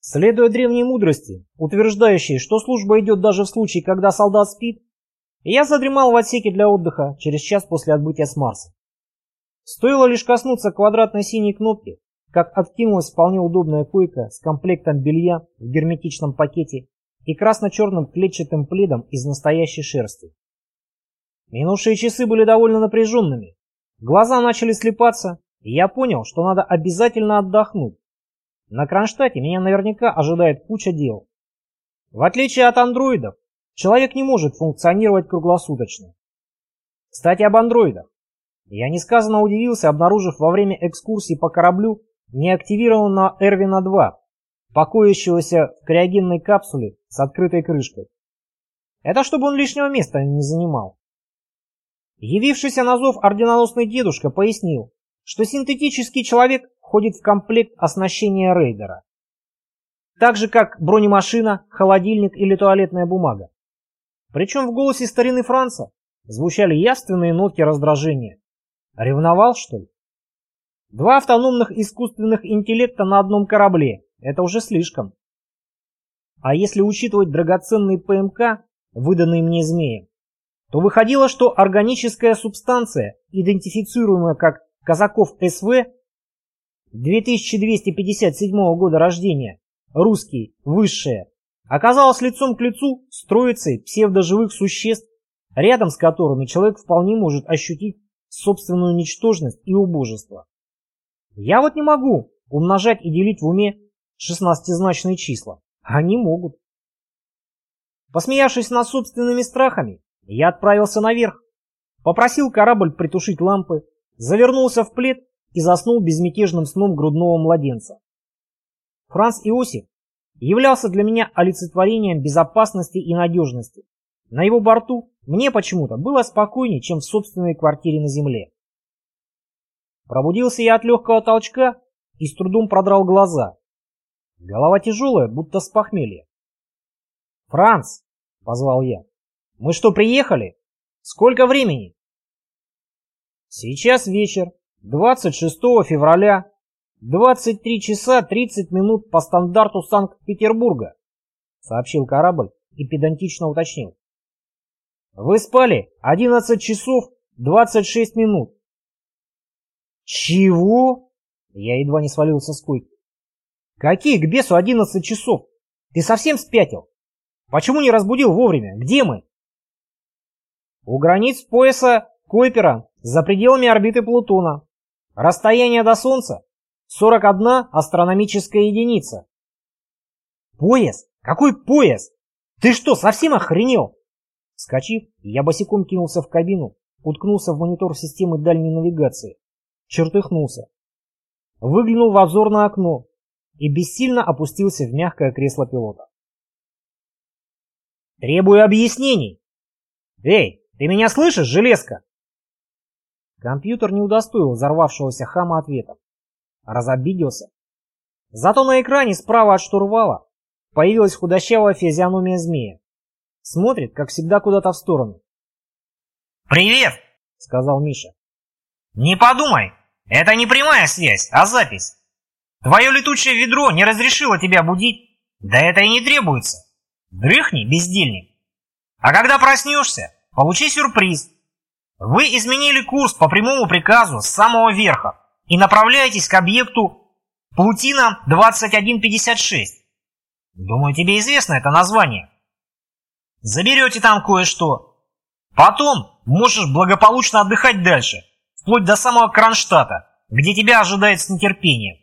Следуя древней мудрости, утверждающей, что служба идет даже в случае, когда солдат спит, я задремал в отсеке для отдыха через час после отбытия с Марса. Стоило лишь коснуться квадратной синей кнопки, как откинулась вполне удобная койка с комплектом белья в герметичном пакете и красно-черным клетчатым пледом из настоящей шерсти. Минувшие часы были довольно напряженными. Глаза начали слепаться, и я понял, что надо обязательно отдохнуть. На Кронштадте меня наверняка ожидает куча дел. В отличие от андроидов, человек не может функционировать круглосуточно. Кстати, об андроидах. Я несказанно удивился, обнаружив во время экскурсии по кораблю неактивированного Эрвина-2, покоящегося в криогенной капсуле с открытой крышкой. Это чтобы он лишнего места не занимал. Явившийся на зов орденоносный дедушка пояснил, что синтетический человек входит в комплект оснащения рейдера. Так же, как бронемашина, холодильник или туалетная бумага. Причем в голосе старины Франца звучали явственные нотки раздражения. Ревновал, что ли? Два автономных искусственных интеллекта на одном корабле – это уже слишком. А если учитывать драгоценный ПМК, выданный мне змеем, то выходило, что органическая субстанция, идентифицируемая как Казаков СВ, 2257 года рождения, русский, высшая, оказалась лицом к лицу с троицей псевдоживых существ, рядом с которыми человек вполне может ощутить собственную ничтожность и убожество. Я вот не могу умножать и делить в уме шестнадцатизначные числа. Они могут. Посмеявшись над собственными страхами, я отправился наверх, попросил корабль притушить лампы, завернулся в плед и заснул безмятежным сном грудного младенца. Франц Иосиф являлся для меня олицетворением безопасности и надежности. На его борту мне почему-то было спокойнее, чем в собственной квартире на земле. Пробудился я от легкого толчка и с трудом продрал глаза. Голова тяжелая, будто с похмелья. «Франц!» — позвал я. «Мы что, приехали? Сколько времени?» «Сейчас вечер, 26 февраля, 23 часа 30 минут по стандарту Санкт-Петербурга», — сообщил корабль и педантично уточнил. «Вы спали 11 часов 26 минут. «Чего?» Я едва не свалился с койки. «Какие к бесу одиннадцать часов? Ты совсем спятил? Почему не разбудил вовремя? Где мы?» «У границ пояса Койпера, за пределами орбиты Плутона. Расстояние до Солнца — 41 астрономическая единица». «Пояс? Какой пояс? Ты что, совсем охренел?» Скочив, я босиком кинулся в кабину, уткнулся в монитор системы дальней навигации чертыхнулся. Выглянул в обзорное окно и бессильно опустился в мягкое кресло пилота. «Требую объяснений!» «Эй, ты меня слышишь, железка?» Компьютер не удостоил взорвавшегося хама ответом. Разобиделся. Зато на экране справа от штурвала появилась худощавая физиономия змея. Смотрит, как всегда, куда-то в сторону. «Привет!» — сказал Миша. «Не подумай, это не прямая связь, а запись. Твое летучее ведро не разрешило тебя будить, да это и не требуется. Дрыхни, бездельник. А когда проснешься, получи сюрприз. Вы изменили курс по прямому приказу с самого верха и направляетесь к объекту Плутина 2156. Думаю, тебе известно это название. Заберете там кое-что. Потом можешь благополучно отдыхать дальше вплоть до самого Кронштадта, где тебя ожидает с нетерпением.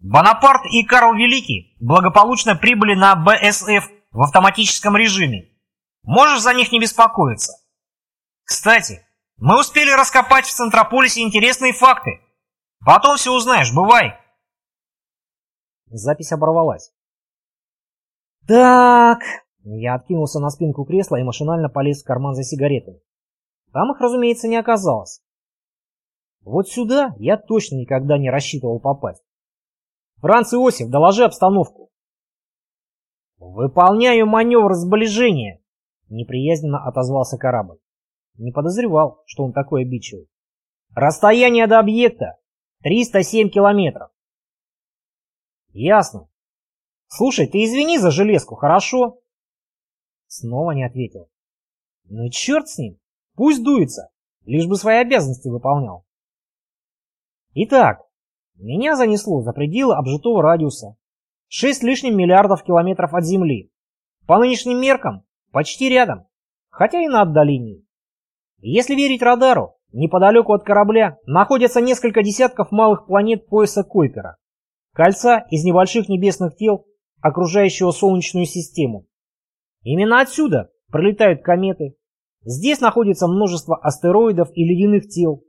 Бонапарт и Карл Великий благополучно прибыли на БСФ в автоматическом режиме. Можешь за них не беспокоиться. Кстати, мы успели раскопать в Центрополисе интересные факты. Потом все узнаешь, бывай. Запись оборвалась. Так, я откинулся на спинку кресла и машинально полез в карман за сигаретами. Там их, разумеется, не оказалось. Вот сюда я точно никогда не рассчитывал попасть. Франц Иосиф, доложи обстановку. Выполняю маневр сближения, неприязненно отозвался корабль. Не подозревал, что он такой обидчивый. Расстояние до объекта 307 километров. Ясно. Слушай, ты извини за железку, хорошо? Снова не ответил. Ну и черт с ним, пусть дуется, лишь бы свои обязанности выполнял. Итак, меня занесло за пределы обжитого радиуса. Шесть лишним миллиардов километров от Земли. По нынешним меркам почти рядом, хотя и на отдалении. Если верить радару, неподалеку от корабля находятся несколько десятков малых планет пояса Койпера, кольца из небольших небесных тел, окружающего Солнечную систему. Именно отсюда пролетают кометы. Здесь находится множество астероидов и ледяных тел,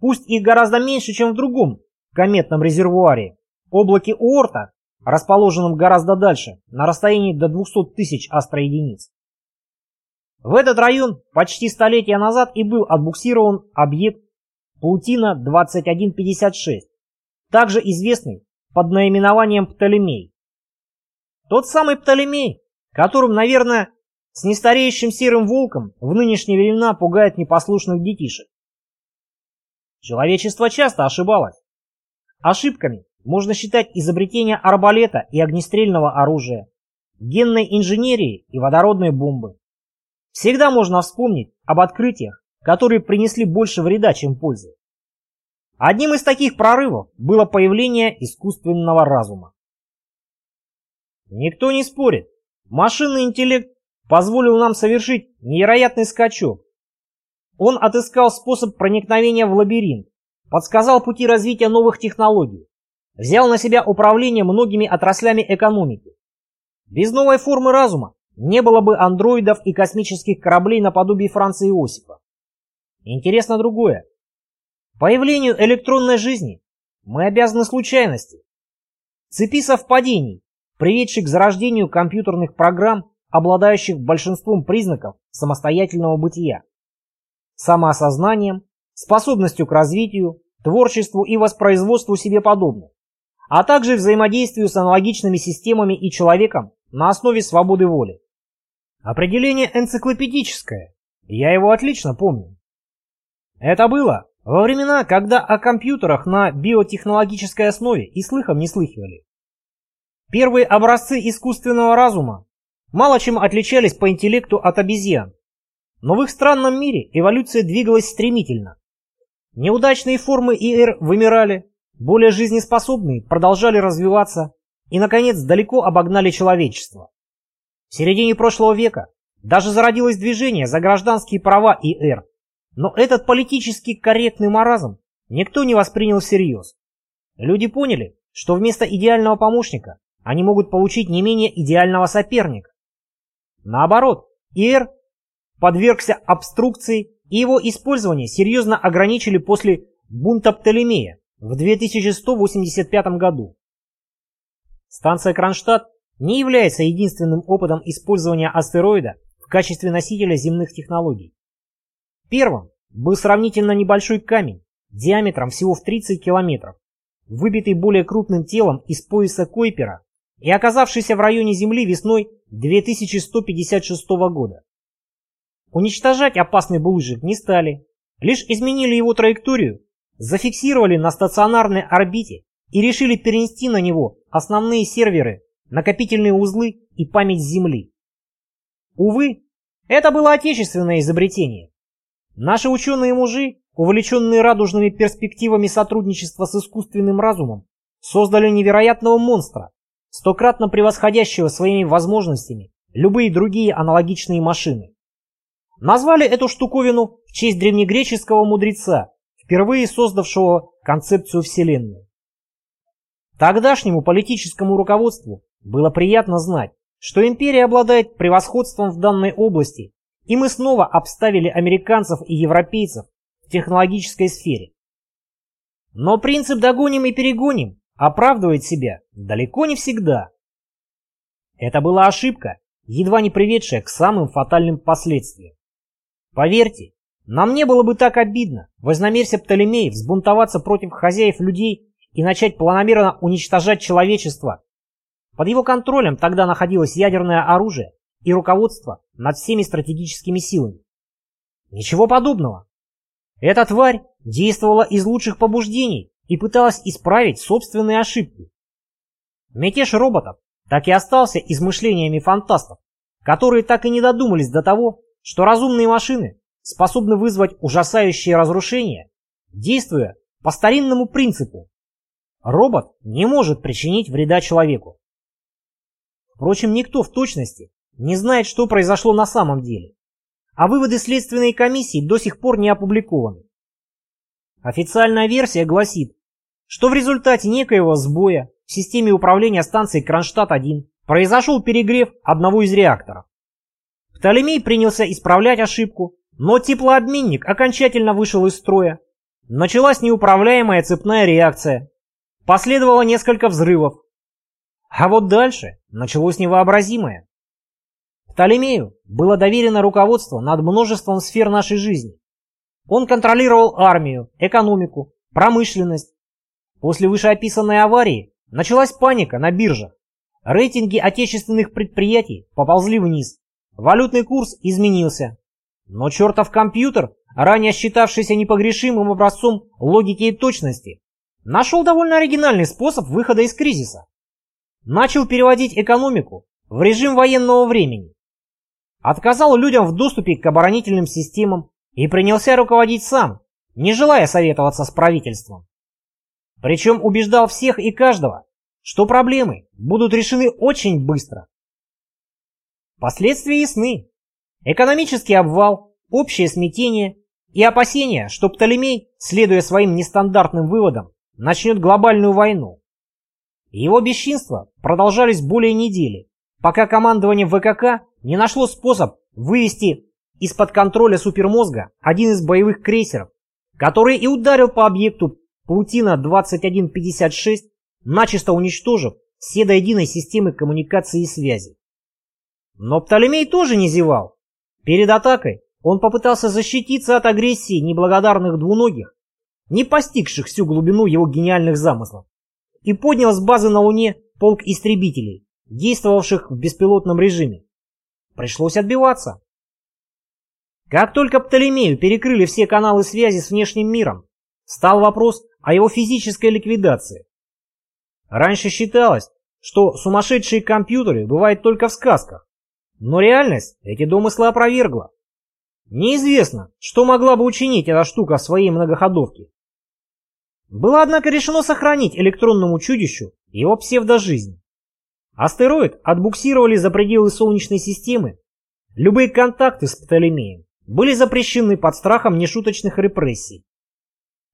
пусть их гораздо меньше, чем в другом кометном резервуаре, облаке Уорта, расположенном гораздо дальше, на расстоянии до 200 тысяч астроединиц. В этот район почти столетия назад и был отбуксирован объект Паутина-2156, также известный под наименованием Птолемей. Тот самый Птолемей, которым, наверное, с нестареющим серым волком в нынешние времена пугает непослушных детишек. Человечество часто ошибалось. Ошибками можно считать изобретение арбалета и огнестрельного оружия, генной инженерии и водородной бомбы. Всегда можно вспомнить об открытиях, которые принесли больше вреда, чем пользы. Одним из таких прорывов было появление искусственного разума. Никто не спорит, машинный интеллект позволил нам совершить невероятный скачок. Он отыскал способ проникновения в лабиринт, подсказал пути развития новых технологий, взял на себя управление многими отраслями экономики. Без новой формы разума не было бы андроидов и космических кораблей наподобие Франца Иосифа. Интересно другое. Появлению электронной жизни мы обязаны случайности. Цепи совпадений, приведших к зарождению компьютерных программ, обладающих большинством признаков самостоятельного бытия. Самоосознанием, способностью к развитию, творчеству и воспроизводству себе подобных, а также взаимодействию с аналогичными системами и человеком на основе свободы воли. Определение энциклопедическое, я его отлично помню. Это было во времена, когда о компьютерах на биотехнологической основе и слыхом не слыхивали. Первые образцы искусственного разума мало чем отличались по интеллекту от обезьян, но в их странном мире эволюция двигалась стремительно. Неудачные формы ИР вымирали, более жизнеспособные продолжали развиваться и, наконец, далеко обогнали человечество. В середине прошлого века даже зародилось движение за гражданские права ИР, но этот политически корректный маразм никто не воспринял всерьез. Люди поняли, что вместо идеального помощника они могут получить не менее идеального соперника. Наоборот, ИР подвергся обструкции, и его использование серьезно ограничили после бунта Птолемея в 2185 году. Станция Кронштадт не является единственным опытом использования астероида в качестве носителя земных технологий. Первым был сравнительно небольшой камень диаметром всего в 30 километров, выбитый более крупным телом из пояса Койпера и оказавшийся в районе Земли весной 2156 года. Уничтожать опасный булыжник не стали, лишь изменили его траекторию, зафиксировали на стационарной орбите и решили перенести на него основные серверы накопительные узлы и память Земли. Увы, это было отечественное изобретение. Наши ученые-мужи, увлеченные радужными перспективами сотрудничества с искусственным разумом, создали невероятного монстра, стократно превосходящего своими возможностями любые другие аналогичные машины. Назвали эту штуковину в честь древнегреческого мудреца, впервые создавшего концепцию Вселенной. Тогдашнему политическому руководству было приятно знать, что империя обладает превосходством в данной области, и мы снова обставили американцев и европейцев в технологической сфере. Но принцип «догоним и перегоним» оправдывает себя далеко не всегда. Это была ошибка, едва не приведшая к самым фатальным последствиям. Поверьте, нам не было бы так обидно, вознамерься Птолемей взбунтоваться против хозяев людей и начать планомерно уничтожать человечество под его контролем тогда находилось ядерное оружие и руководство над всеми стратегическими силами. Ничего подобного. Эта тварь действовала из лучших побуждений и пыталась исправить собственные ошибки. Мятеж роботов так и остался измышлениями фантастов, которые так и не додумались до того, что разумные машины способны вызвать ужасающие разрушения, действуя по старинному принципу. Робот не может причинить вреда человеку. Впрочем, никто в точности не знает, что произошло на самом деле, а выводы следственной комиссии до сих пор не опубликованы. Официальная версия гласит, что в результате некоего сбоя в системе управления станцией Кронштадт-1 произошел перегрев одного из реакторов. Птолемей принялся исправлять ошибку, но теплообменник окончательно вышел из строя. Началась неуправляемая цепная реакция. Последовало несколько взрывов. А вот дальше началось невообразимое. Птолемею было доверено руководство над множеством сфер нашей жизни. Он контролировал армию, экономику, промышленность. После вышеописанной аварии началась паника на биржах. Рейтинги отечественных предприятий поползли вниз. Валютный курс изменился. Но чертов компьютер, ранее считавшийся непогрешимым образцом логики и точности, нашел довольно оригинальный способ выхода из кризиса. Начал переводить экономику в режим военного времени. Отказал людям в доступе к оборонительным системам и принялся руководить сам, не желая советоваться с правительством. Причем убеждал всех и каждого, что проблемы будут решены очень быстро. Последствия ясны. Экономический обвал, общее смятение и опасения, что Птолемей, следуя своим нестандартным выводам, начнет глобальную войну. Его бесчинства продолжались более недели, пока командование ВКК не нашло способ вывести из-под контроля супермозга один из боевых крейсеров, который и ударил по объекту Паутина-2156, начисто уничтожив все до единой системы коммуникации и связи. Но Птолемей тоже не зевал. Перед атакой он попытался защититься от агрессии неблагодарных двуногих, не постигших всю глубину его гениальных замыслов, и поднял с базы на Луне полк истребителей, действовавших в беспилотном режиме. Пришлось отбиваться. Как только Птолемею перекрыли все каналы связи с внешним миром, стал вопрос о его физической ликвидации. Раньше считалось, что сумасшедшие компьютеры бывают только в сказках, но реальность эти домыслы опровергла. Неизвестно, что могла бы учинить эта штука в своей многоходовке. Было, однако, решено сохранить электронному чудищу его псевдожизнь. Астероид отбуксировали за пределы Солнечной системы. Любые контакты с Птолемеем были запрещены под страхом нешуточных репрессий.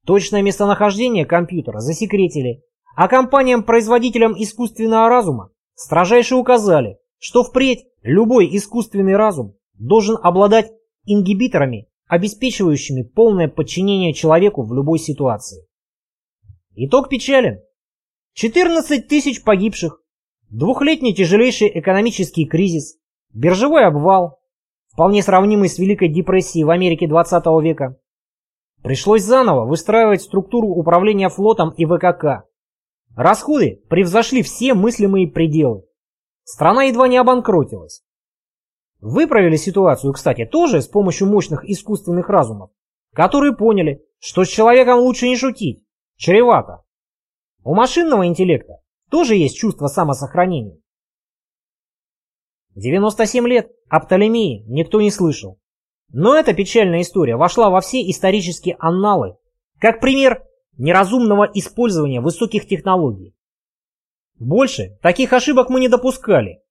Точное местонахождение компьютера засекретили, а компаниям-производителям искусственного разума строжайше указали, что впредь любой искусственный разум должен обладать ингибиторами, обеспечивающими полное подчинение человеку в любой ситуации. Итог печален. 14 тысяч погибших, двухлетний тяжелейший экономический кризис, биржевой обвал, вполне сравнимый с Великой депрессией в Америке 20 века. Пришлось заново выстраивать структуру управления флотом и ВКК. Расходы превзошли все мыслимые пределы. Страна едва не обанкротилась. Выправили ситуацию, кстати, тоже с помощью мощных искусственных разумов, которые поняли, что с человеком лучше не шутить, чревато. У машинного интеллекта тоже есть чувство самосохранения. 97 лет о Птолемее никто не слышал. Но эта печальная история вошла во все исторические анналы, как пример неразумного использования высоких технологий. Больше таких ошибок мы не допускали.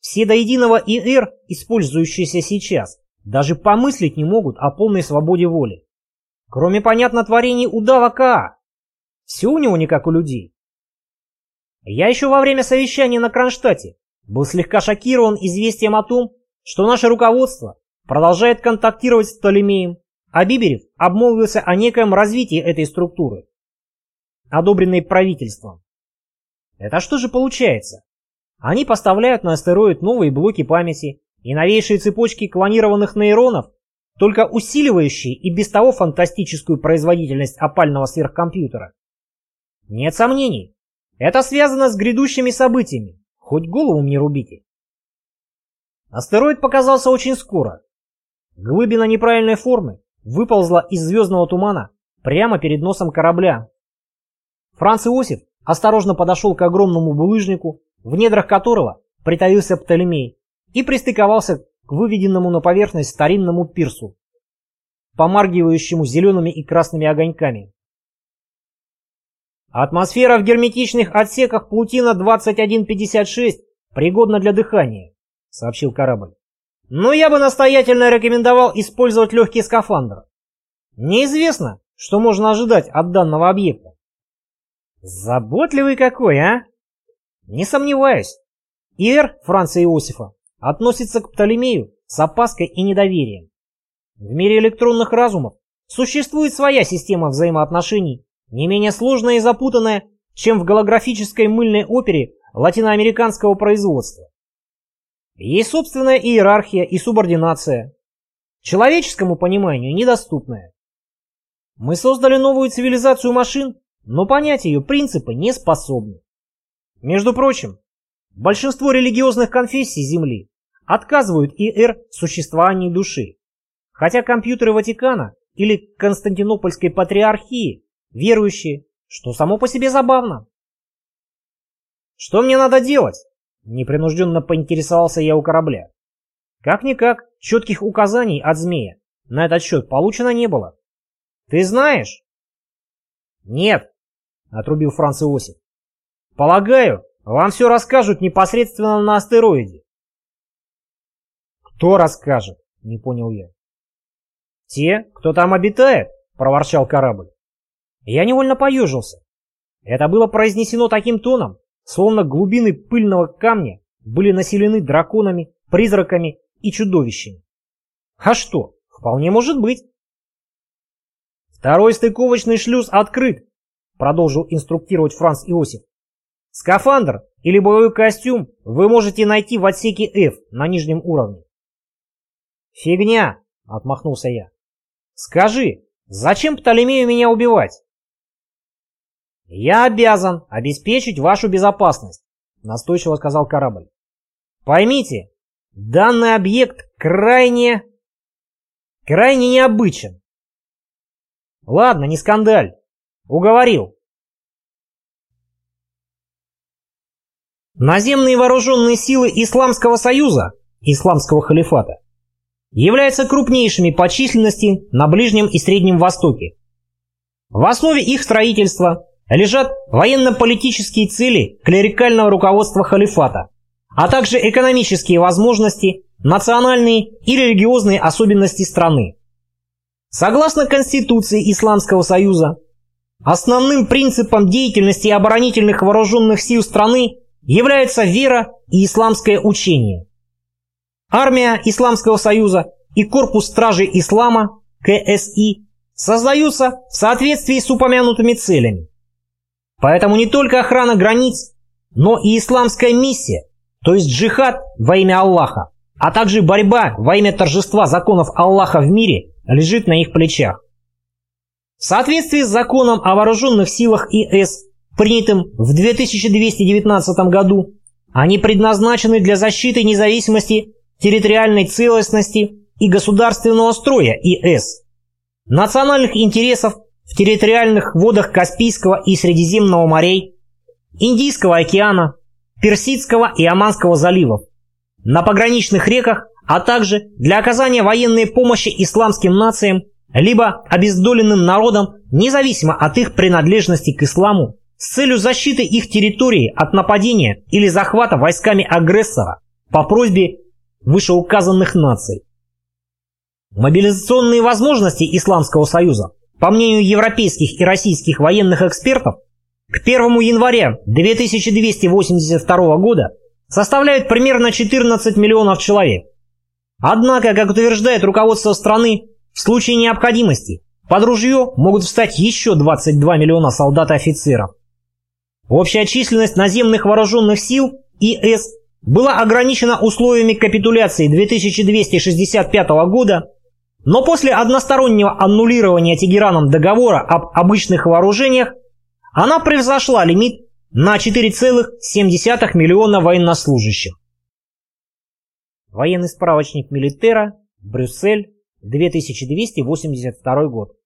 Все до единого ИР, использующиеся сейчас, даже помыслить не могут о полной свободе воли. Кроме, понятно, творений удава КА. Все у него не как у людей. Я еще во время совещания на Кронштадте был слегка шокирован известием о том, что наше руководство продолжает контактировать с Птолемеем, а Биберев обмолвился о некоем развитии этой структуры, одобренной правительством. Это что же получается? Они поставляют на астероид новые блоки памяти и новейшие цепочки клонированных нейронов, только усиливающие и без того фантастическую производительность опального сверхкомпьютера. Нет сомнений, это связано с грядущими событиями, хоть голову мне рубите. Астероид показался очень скоро. Глыбина неправильной формы выползла из звездного тумана прямо перед носом корабля. Франц Иосиф осторожно подошел к огромному булыжнику, в недрах которого притаился Птолемей и пристыковался к выведенному на поверхность старинному пирсу, помаргивающему зелеными и красными огоньками. Атмосфера в герметичных отсеках Плутина 2156 пригодна для дыхания, сообщил корабль. Но я бы настоятельно рекомендовал использовать легкий скафандр. Неизвестно, что можно ожидать от данного объекта. Заботливый какой, а? Не сомневаюсь. Ир Франца Иосифа относится к Птолемею с опаской и недоверием. В мире электронных разумов существует своя система взаимоотношений, не менее сложная и запутанная, чем в голографической мыльной опере латиноамериканского производства. Есть собственная иерархия и субординация, человеческому пониманию недоступная. Мы создали новую цивилизацию машин, но понять ее принципы не способны. Между прочим, большинство религиозных конфессий Земли отказывают ИР в существовании души, хотя компьютеры Ватикана или Константинопольской патриархии верующие, что само по себе забавно. Что мне надо делать? Непринужденно поинтересовался я у корабля. Как-никак, четких указаний от змея на этот счет получено не было. Ты знаешь? Нет, отрубил Франц Иосиф. Полагаю, вам все расскажут непосредственно на астероиде. Кто расскажет? Не понял я. Те, кто там обитает, проворчал корабль. Я невольно поежился. Это было произнесено таким тоном, словно глубины пыльного камня были населены драконами, призраками и чудовищами. А что, вполне может быть. Второй стыковочный шлюз открыт, продолжил инструктировать Франц Иосиф. Скафандр или боевой костюм вы можете найти в отсеке F на нижнем уровне. Фигня, отмахнулся я. Скажи, зачем Птолемею меня убивать? «Я обязан обеспечить вашу безопасность», — настойчиво сказал корабль. «Поймите, данный объект крайне... крайне необычен». «Ладно, не скандаль. Уговорил». Наземные вооруженные силы Исламского Союза, Исламского халифата, являются крупнейшими по численности на Ближнем и Среднем Востоке. В основе их строительства лежат военно-политические цели клерикального руководства халифата, а также экономические возможности, национальные и религиозные особенности страны. Согласно Конституции Исламского Союза, основным принципом деятельности оборонительных вооруженных сил страны является вера и исламское учение. Армия Исламского Союза и Корпус Стражей Ислама, КСИ, создаются в соответствии с упомянутыми целями. Поэтому не только охрана границ, но и исламская миссия, то есть джихад во имя Аллаха, а также борьба во имя торжества законов Аллаха в мире лежит на их плечах. В соответствии с законом о вооруженных силах ИС, принятым в 2219 году, они предназначены для защиты независимости, территориальной целостности и государственного строя ИС, национальных интересов в территориальных водах Каспийского и Средиземного морей, Индийского океана, Персидского и Оманского заливов, на пограничных реках, а также для оказания военной помощи исламским нациям либо обездоленным народам, независимо от их принадлежности к исламу, с целью защиты их территории от нападения или захвата войсками агрессора по просьбе вышеуказанных наций. Мобилизационные возможности Исламского Союза по мнению европейских и российских военных экспертов, к 1 января 2282 года составляют примерно 14 миллионов человек. Однако, как утверждает руководство страны, в случае необходимости под ружье могут встать еще 22 миллиона солдат и офицеров. Общая численность наземных вооруженных сил ИС была ограничена условиями капитуляции 2265 года но после одностороннего аннулирования Тегераном договора об обычных вооружениях она превзошла лимит на 4,7 миллиона военнослужащих. Военный справочник Милитера, Брюссель, 2282 год.